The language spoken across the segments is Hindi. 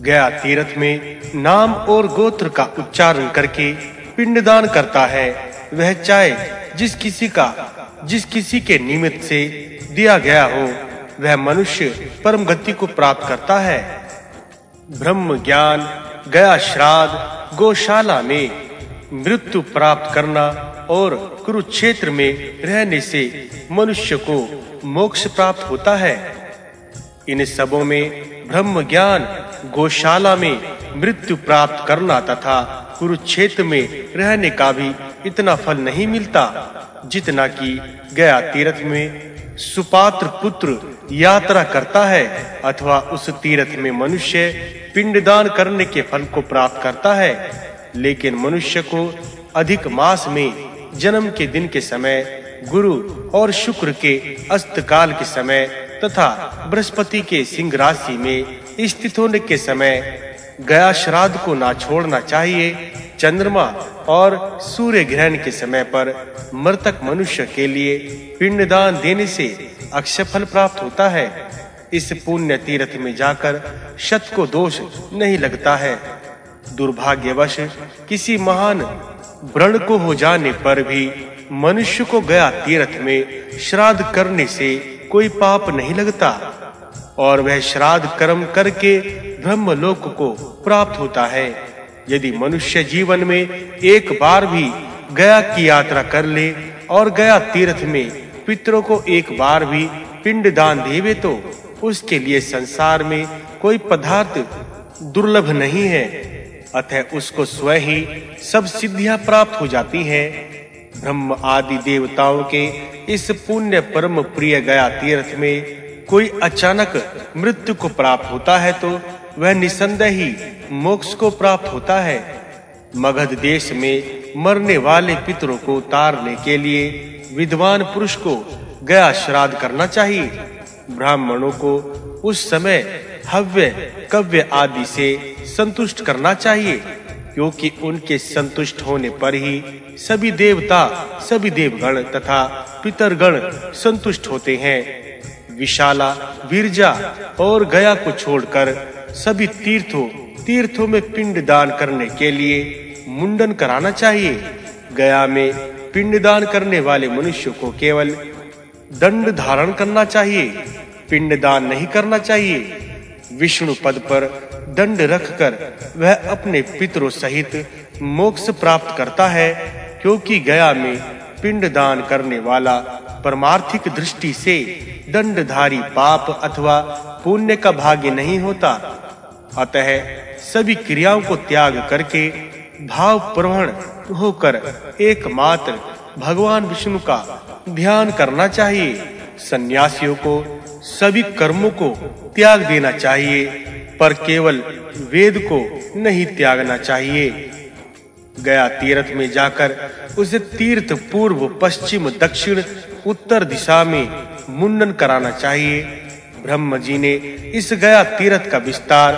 गया तीर्थ में नाम और गोत्र का उच्चारण करके पिंडदान करता है। वह चाहे जिस किसी का, जिस किसी के निमित्त से दिया गया हो, वह मनुष्य परम गति को प्राप्त करता है। ब्रह्म ज्ञान, गया श्राद्ध, गौशाला में मृत्यु प्राप्त करना और कुरुक्षेत्र में रहने से मनुष्य को मोक्ष प्राप्त होता है। इन सबों में ब्रह्म ज्ञान गौशाला में मृत्यु प्राप्त करना तथा कुरुक्षेत्र में रहने का भी इतना फल नहीं मिलता, जितना कि गया तीर्थ में सुपात्र पुत्र यात्रा करता है अथवा उस तीर्थ में मनुष्य पिंडदान करने के फल को प्राप्त करता है। लेकिन मनुष्य को अधिक मास में जन्म के दिन के समय, गुरु और शुक्र के अस्त काल के समय तथा बृहस्पति के सिंह राशि में स्थित होने के समय गया श्राद्ध को ना छोड़ना चाहिए, चंद्रमा और सूर्य ग्रहण के समय पर मृतक मनुष्य के लिए पिंडदान देने से अक्षय फल प्राप्त होता है। इस पुण्य तीर्थ में जाकर शत को दोष नहीं लगता है। दुर्भाग्यवश किसी महान व्रण को हो जाने पर भी मनुष्य को गया तीर्थ में श्राद्ध करने से कोई पाप नहीं लगता और वह श्राद्ध कर्म करके ब्रह्मलोक को प्राप्त होता है। यदि मनुष्य जीवन में एक बार भी गया की यात्रा कर ले और गया तीर्थ में पितरों को एक बार भी पिंड दान देवे तो उसके लिए संसार में कोई पदार्थ दुर्लभ नहीं है। अतः उसको स्वयं ही सब सिद्धियाँ प्राप्त हो जाती हैं। ब्रह्म आदि देवताओं के इस पुण्य परम प्रिय गया तीर्थ में कोई अचानक मृत्यु को प्राप्त होता है तो वह निसंदेह ही मोक्ष को प्राप्त होता है। मगध देश में मरने वाले पितरों को उतारने के लिए विद्वान पुरुष को गया श्राद्ध करना चाहिए। ब्राह्मणों को उस समय हव्य कव्य आदि से संतुष्ट करना चाहिए। क्योंकि उनके संतुष्ट होने पर ही सभी देवता, सभी देवगण तथा पितरगण संतुष्ट होते हैं। विशाला, विरजा और गया को छोड़कर सभी तीर्थों तीर्थों में पिंड दान करने के लिए मुंडन कराना चाहिए। गया में पिंड दान करने वाले मनुष्य को केवल दंड धारण करना चाहिए, पिंड दान नहीं करना चाहिए। विष्णु पद पर दंड रखकर वह अपने पितरों सहित मोक्ष प्राप्त करता है, क्योंकि गया में पिंड दान करने वाला परमार्थिक दृष्टि से दंडधारी पाप अथवा पुण्य का भाग्य नहीं होता। अतः सभी क्रियाओं को त्याग करके भाव प्रवण होकर एकमात्र भगवान विष्णु का ध्यान करना चाहिए। सन्यासियों को, सभी कर्मों को त्याग देना चाहिए। पर केवल वेद को नहीं त्यागना चाहिए। गया तीर्थ में जाकर उसे तीर्थ पूर्व, पश्चिम, दक्षिण, उत्तर दिशा में मुंडन कराना चाहिए। ब्रह्म जी ने इस गया तीर्थ का विस्तार,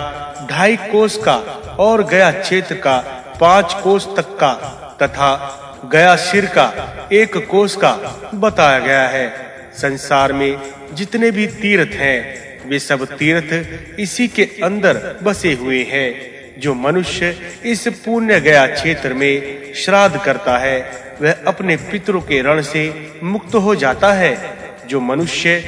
ढाई कोस का और गया क्षेत्र का पाँच कोस तक का तथा गया सिर का एक कोस का बताया गया है। संसार में जितने भी तीर्थ हैं वे सब तीर्थ इसी के अंदर बसे हुए हैं, जो मनुष्य इस पुण्य गया क्षेत्र में श्राद्ध करता है, वह अपने पितरों के रण से मुक्त हो जाता है। जो मनुष्य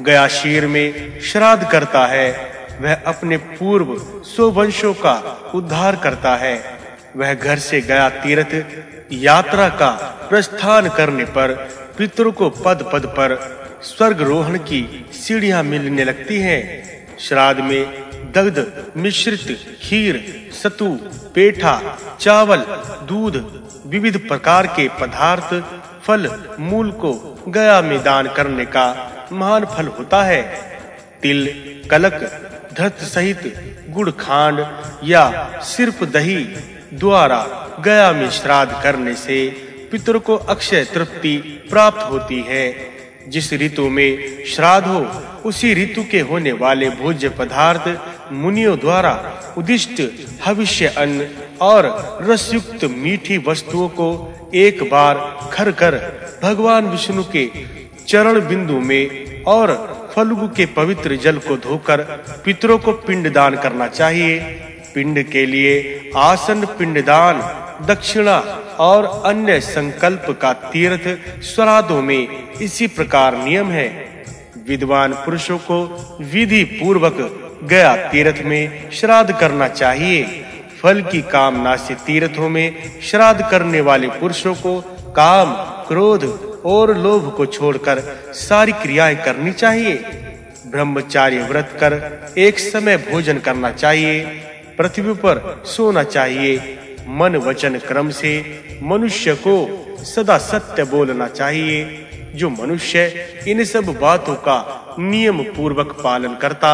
गया शीर में श्राद्ध करता है, वह अपने पूर्व सो वंशों का उद्धार करता है। वह घर से गया तीर्थ यात्रा का प्रस्थान करने पर पितरों को पद पद पर स्वर्ग रोहण की सीढ़ियाँ मिलने लगती हैं। श्राद्ध में दग्ध, मिश्रित, खीर, सतु, पेठा, चावल, दूध, विविध प्रकार के पदार्थ, फल, मूल को गया में दान करने का महान फल होता है। तिल, कलक, धत सहित गुड़ खांड या सिर्फ़ दही द्वारा गया में श्राद्ध करने से पितर को अक्षय तृप्ति प्राप्त होती है। जिस ऋतु में श्राद्ध हो, उसी ऋतु के होने वाले भोज्य पदार्थ मुनियों द्वारा उदिष्ट हविष्य अन्न और रसयुक्त मीठी वस्तुओं को एक बार खर कर भगवान विष्णु के चरण बिंदु में और फल्गु के पवित्र जल को धोकर पितरों को पिंड दान करना चाहिए। पिंड के लिए आसन पिंडदान दक्षिणा और अन्य संकल्प का तीर्थ श्राद्धों में इसी प्रकार नियम है। विद्वान पुरुषों को विधि पूर्वक गया तीर्थ में श्राद्ध करना चाहिए। फल की कामना से तीर्थों में श्राद्ध करने वाले पुरुषों को काम, क्रोध और लोभ को छोड़कर सारी क्रियाएँ करनी चाहिए। ब्रह्मचार्य व्रत कर एक समय भोजन करना चाहिए। पृथ्वी पर सोना चाहिए। मन वचन क्रम से मनुष्य को सदा सत्य बोलना चाहिए। जो मनुष्य इन सब बातों का नियम पूर्वक पालन करता,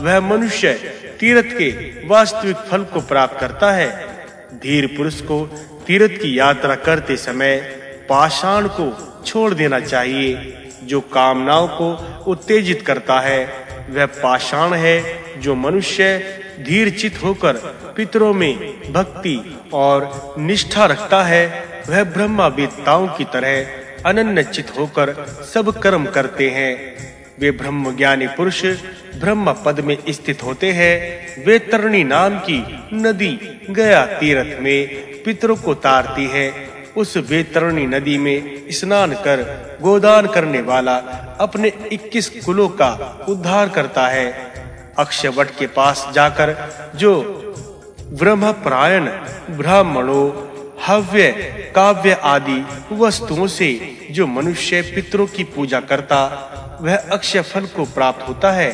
वह मनुष्य तीर्थ के वास्तविक फल को प्राप्त करता है। धीर पुरुष को तीर्थ की यात्रा करते समय पाषाण को छोड़ देना चाहिए। जो कामनाओं को उत्तेजित करता है, वह पाषाण है। जो मनुष्य धीर चित होकर पितरों में भक्ति और निष्ठा रखता है, वह ब्रह्मा वेदताओं की तरह अनन्य चित होकर सब कर्म करते हैं। वे ब्रह्म ज्ञानी पुरुष ब्रह्म पद में स्थित होते हैं। वे तरणी नाम की नदी गया तीर्थ में पितरों को तारती है। उस वेतरणी नदी में स्नान कर गोदान करने वाला अपने 21 कुलों का उद्धार करता है। अक्षवट के पास जाकर जो ब्रह्म प्रायण ब्राह्मणों, हव्य, काव्य आदि वस्तुओं से जो मनुष्य पितरों की पूजा करता, वह अक्षय फल को प्राप्त होता है,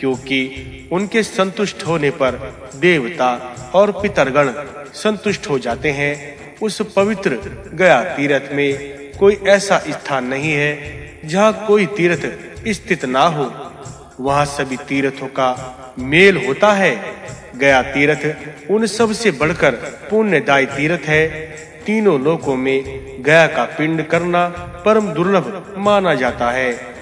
क्योंकि उनके संतुष्ट होने पर देवता और पितरगण संतुष्ट हो जाते हैं। उस पवित्र गया तीर्थ में कोई ऐसा स्थान नहीं है जहाँ कोई तीर्थ स्थित ना हो। वहाँ सभी तीर्थों का मेल होता है। गया तीर्थ, उन सबसे बढ़कर पुण्यदायी तीर्थ है। तीनों लोकों में गया का पिंड करना परम दुर्लभ माना जाता है।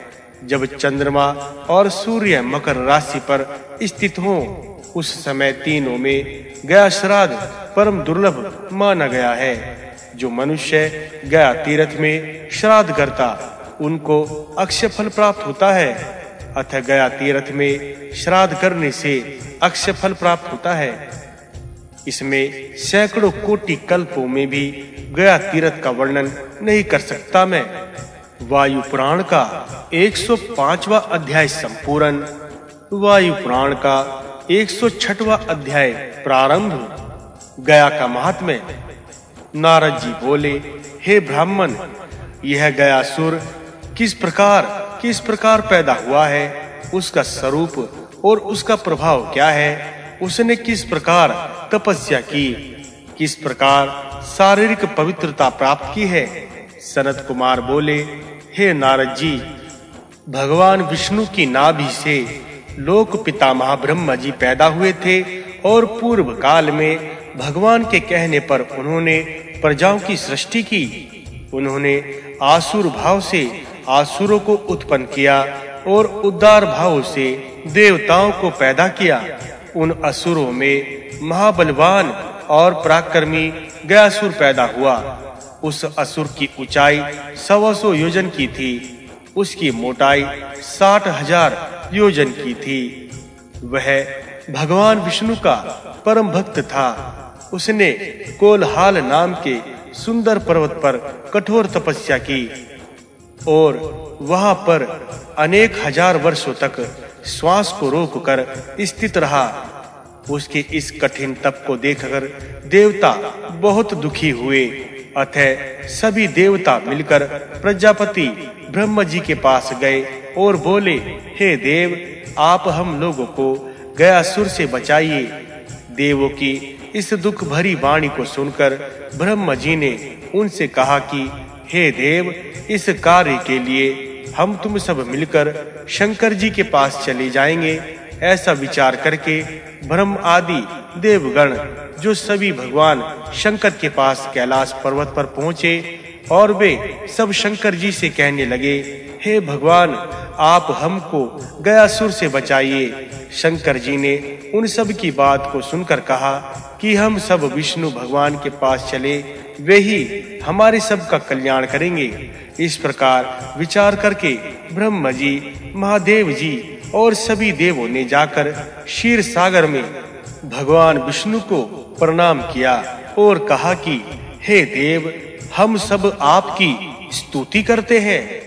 जब चंद्रमा और सूर्य मकर राशि पर स्थित हो, उस समय तीनों में गया श्राद्ध परम दुर्लभ माना गया है। जो मनुष्य गया तीर्थ में श्राद्ध करता, उनको अक्षय फल प्राप्त होता है। अथ गया तीर्थ में श्राद्ध करने से अक्षय फल प्राप्त होता है। इसमें सैकड़ों कोटि कल्पों में भी गया तीर्थ का वर्णन नहीं कर सकता मैं। वायु पुराण का 105वां अध्याय संपूर्ण। वायु पुराण का 106वां अध्याय प्रारंभ। गया का महात्म्य, नारद जी बोले, हे ब्राह्मण, यह गया सुर किस प्रकार किस प्रकार पैदा हुआ है, उसका स्वरूप और उसका प्रभाव क्या है, उसने किस प्रकार तपस्या की, किस प्रकार शारीरिक पवित्रता प्राप्त की है? सनत कुमार बोले, हे नारद जी, भगवान विष्णु की नाभि से लोक पितामह ब्रह्मा जी पैदा हुए थे और पूर्व काल में भगवान के कहने पर उन्होंने प्रजाओं की सृष्टि की। उन्होंने आसुर भाव से आसुरों को उत्पन्न किया और उदार भाव से देवताओं को पैदा किया। उन असुरों में महाबलवान और पराक्रमी गयासुर पैदा हुआ। उस असुर की ऊंचाई सौ योजन की थी। उसकी मोटाई साठ हज़ार योजन की थी। वह भगवान विष्णु का परम भक्त था। उसने कोलहाल नाम के सुंदर पर्वत पर कठोर तपस्या की। और वहाँ पर अनेक हज़ार वर्षों तक श्वास को रोककर स्थित रहा। उसके इस कठिन तप को देखकर देवता बहुत दुखी हुए। अतः सभी देवता मिलकर प्रजापति ब्रह्म जी के पास गए और बोले, हे देव, आप हम लोगों को गया सुर से बचाइए। देवों की इस दुख भरी वाणी को सुनकर ब्रह्म जी ने उनसे कहा कि हे देव, इस कार्य के लिए हम तुम सब मिलकर शंकर जी के पास चले जाएँगे। ऐसा विचार करके ब्रह्म आदि देवगण, जो सभी भगवान शंकर के पास कैलाश पर्वत पर पहुँचे और वे सब शंकर जी से कहने लगे, हे भगवान, आप हमको गयासुर से बचाइए। शंकर जी ने उन सब की बात को सुनकर कहा कि हम सब विष्णु भगवान के पास चले वे ही हमारे सब का कल्याण करेंगे। इस प्रकार विचार करके ब्रह्म जी, महादेव जी और सभी देवों ने जाकर क्षीर सागर में भगवान विष्णु को प्रणाम किया और कहा कि, हे देव, हम सब आपकी स्तुति करते हैं।